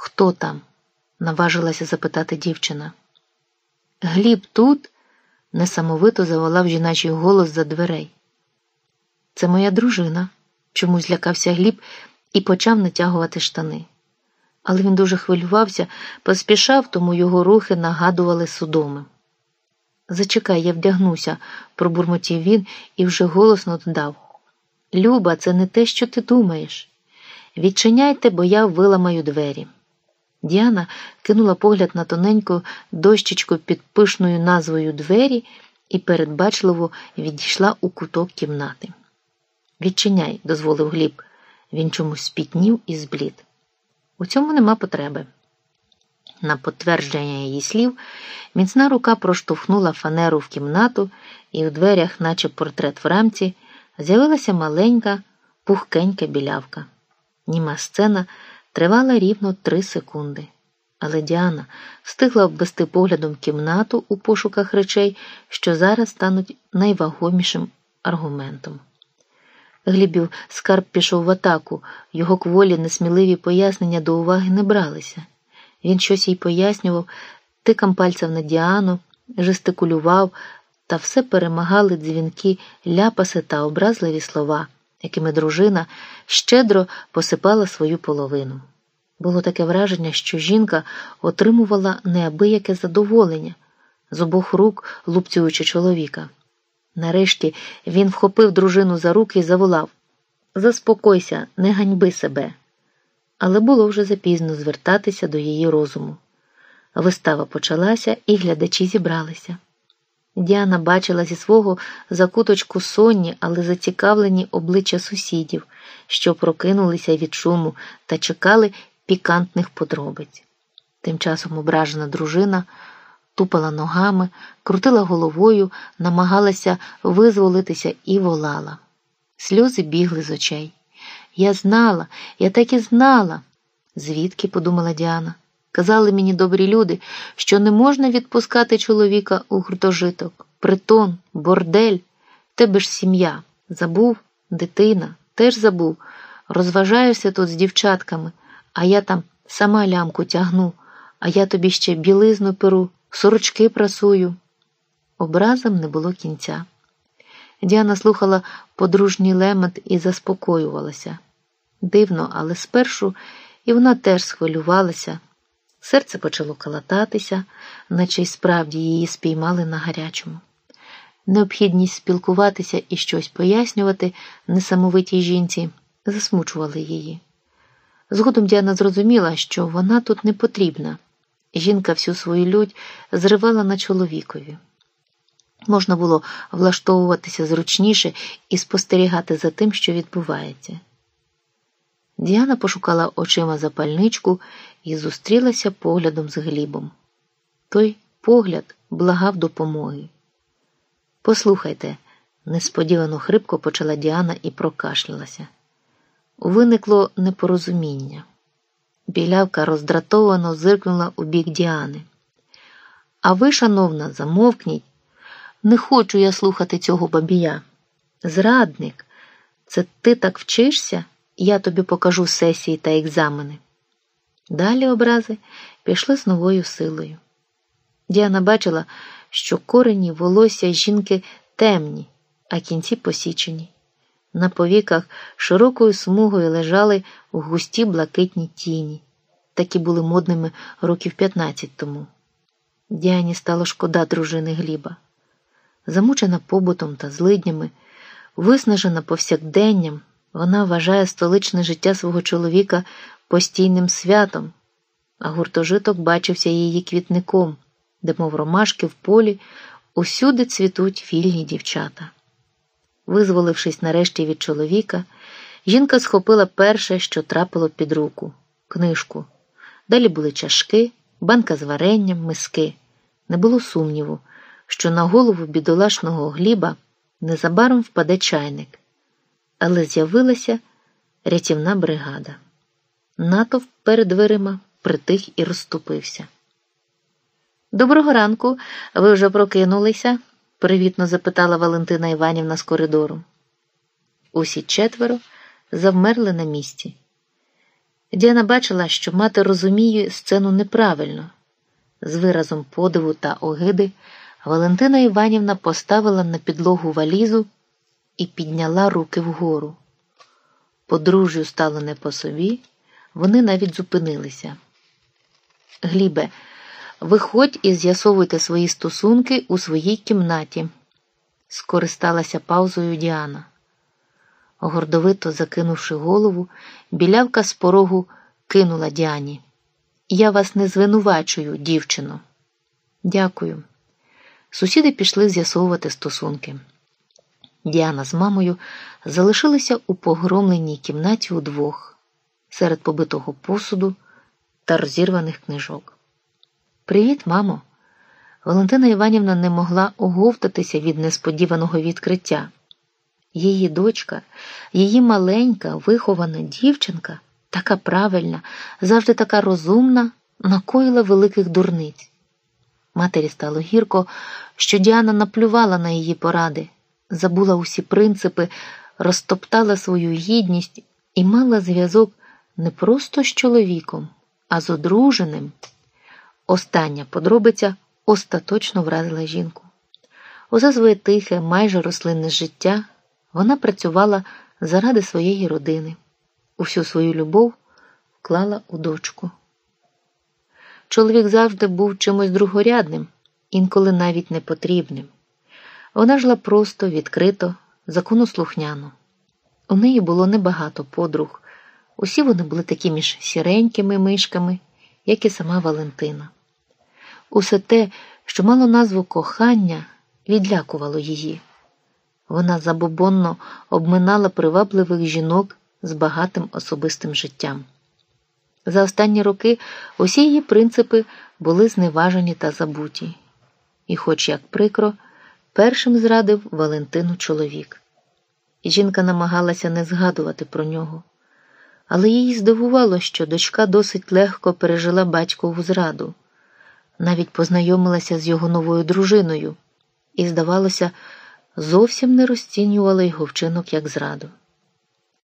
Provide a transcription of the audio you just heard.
Хто там? наважилася запитати дівчина. Гліб тут? несамовито заволав жіночий голос за дверей. Це моя дружина, чомусь злякався Гліб і почав натягувати штани. Але він дуже хвилювався, поспішав, тому його рухи нагадували судоми. Зачекай, я вдягнуся, пробурмотів він і вже голосно додав. Люба, це не те, що ти думаєш. Відчиняйте, бо я виламаю двері. Діана кинула погляд на тоненьку дощечку під пишною назвою двері і передбачливо відійшла у куток кімнати. Відчиняй, дозволив Гліб. Він чомусь спітнів і зблід. У цьому нема потреби. На підтвердження її слів, міцна рука проштовхнула фанеру в кімнату, і в дверях, наче портрет в рамці, з'явилася маленька, пухкенька білявка. Німа сцена тривала рівно три секунди. Але Діана встигла обвести поглядом кімнату у пошуках речей, що зараз стануть найвагомішим аргументом. Глібів скарб пішов в атаку, його кволі несміливі пояснення до уваги не бралися. Він щось їй пояснював, тикам пальцем на Діану, жестикулював, та все перемагали дзвінки, ляпаси та образливі слова, якими дружина щедро посипала свою половину. Було таке враження, що жінка отримувала неабияке задоволення з обох рук лупцюючи чоловіка. Нарешті він вхопив дружину за руки і заволав Заспокойся, не ганьби себе. Але було вже запізно звертатися до її розуму. Вистава почалася, і глядачі зібралися. Діана бачила зі свого закуточку сонні, але зацікавлені обличчя сусідів, що прокинулися від шуму та чекали пікантних подробиць. Тим часом ображена дружина тупала ногами, крутила головою, намагалася визволитися і волала. Сльози бігли з очей. Я знала, я так і знала. Звідки, подумала Діана. Казали мені добрі люди, що не можна відпускати чоловіка у гуртожиток, притон, бордель, тебе ж сім'я. Забув, дитина, теж забув. Розважаюся тут з дівчатками, а я там сама лямку тягну, а я тобі ще білизну перу, сорочки прасую. Образом не було кінця. Діана слухала подружній лемент і заспокоювалася. Дивно, але спершу і вона теж схвилювалася. Серце почало калататися, наче й справді її спіймали на гарячому. Необхідність спілкуватися і щось пояснювати несамовитій жінці засмучували її. Згодом Діана зрозуміла, що вона тут не потрібна. Жінка всю свою лють зривала на чоловікові. Можна було влаштовуватися зручніше і спостерігати за тим, що відбувається. Діана пошукала очима запальничку і зустрілася поглядом з Глібом. Той погляд благав допомоги. Послухайте, несподівано хрипко почала Діана і прокашлялася. Виникло непорозуміння. Білявка роздратовано зиркнула у бік Діани. А ви, шановна, замовкніть, не хочу я слухати цього бабія. Зрадник, це ти так вчишся, я тобі покажу сесії та екзамени. Далі образи пішли з новою силою. Діана бачила, що корені волосся жінки темні, а кінці посічені. На повіках широкою смугою лежали густі блакитні тіні, такі були модними років 15 тому. Діані стало шкода дружини Гліба. Замучена побутом та злиднями, виснажена повсякденням, вона вважає столичне життя свого чоловіка постійним святом, а гуртожиток бачився її квітником, де, мов ромашки в полі, усюди цвітуть вільні дівчата. Визволившись нарешті від чоловіка, жінка схопила перше, що трапило під руку книжку. Далі були чашки, банка з варенням, миски. Не було сумніву, що на голову бідолашного гліба незабаром впаде чайник. Але з'явилася рятівна бригада. Натовп перед дверима притих і розступився. Доброго ранку, ви вже прокинулися? привітно запитала Валентина Іванівна з коридору. Усі четверо завмерли на місці. Діана бачила, що мати розуміє сцену неправильно. З виразом подиву та огиди Валентина Іванівна поставила на підлогу валізу і підняла руки вгору. Подружжю стало не по собі, вони навіть зупинилися. Глібе, виходь і з'ясовуйте свої стосунки у своїй кімнаті, скористалася паузою Діана. Гордовито закинувши голову, білявка з порогу кинула Діані. Я вас не звинувачую, дівчино. Дякую. Сусіди пішли з'ясовувати стосунки. Діана з мамою залишилися у погромленій кімнаті удвох, серед побитого посуду та розірваних книжок. Привіт, мамо. Валентина Іванівна не могла оговтатися від несподіваного відкриття. Її дочка, її маленька, вихована дівчинка, така правильна, завжди така розумна, накоїла великих дурниць. Матері стало гірко, що Діана наплювала на її поради, забула усі принципи, розтоптала свою гідність і мала зв'язок не просто з чоловіком, а з одруженим. Остання подробиця остаточно вразила жінку. Усе своє тихе, майже рослинне життя вона працювала заради своєї родини, усю свою любов вклала у дочку. Чоловік завжди був чимось другорядним, інколи навіть непотрібним. Вона жила просто, відкрито, законослухняно. У неї було небагато подруг, усі вони були такі між сіренькими мишками, як і сама Валентина. Усе те, що мало назву кохання, відлякувало її. Вона забобонно обминала привабливих жінок з багатим особистим життям. За останні роки усі її принципи були зневажені та забуті, і, хоч як прикро, першим зрадив Валентину чоловік. Жінка намагалася не згадувати про нього, але її здивувало, що дочка досить легко пережила батькову зраду, навіть познайомилася з його новою дружиною і, здавалося, зовсім не розцінювала його вчинок як зраду.